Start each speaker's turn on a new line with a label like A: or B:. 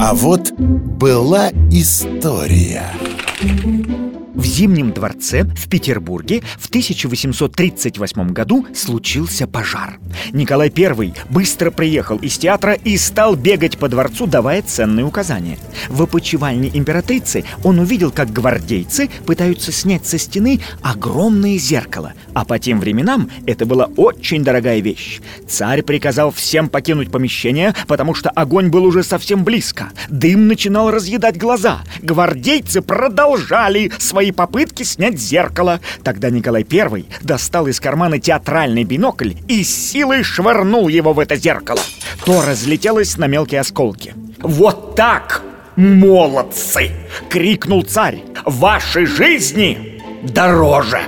A: А вот была история.
B: Зимнем дворце в Петербурге в 1838 году случился пожар. Николай I быстро приехал из театра и стал бегать по дворцу, давая ценные указания. В опочивальне императрицы он увидел, как гвардейцы пытаются снять со стены огромное зеркало, а по тем временам это была очень дорогая вещь. Царь приказал всем покинуть помещение, потому что огонь был уже совсем близко. Дым начинал разъедать глаза. Гвардейцы продолжали свои свои попытки снять зеркало. Тогда Николай I достал из кармана театральный бинокль и силой швырнул его в это зеркало. То разлетелось на мелкие осколки. «Вот так, молодцы!» — крикнул царь. «Ваши жизни дороже!»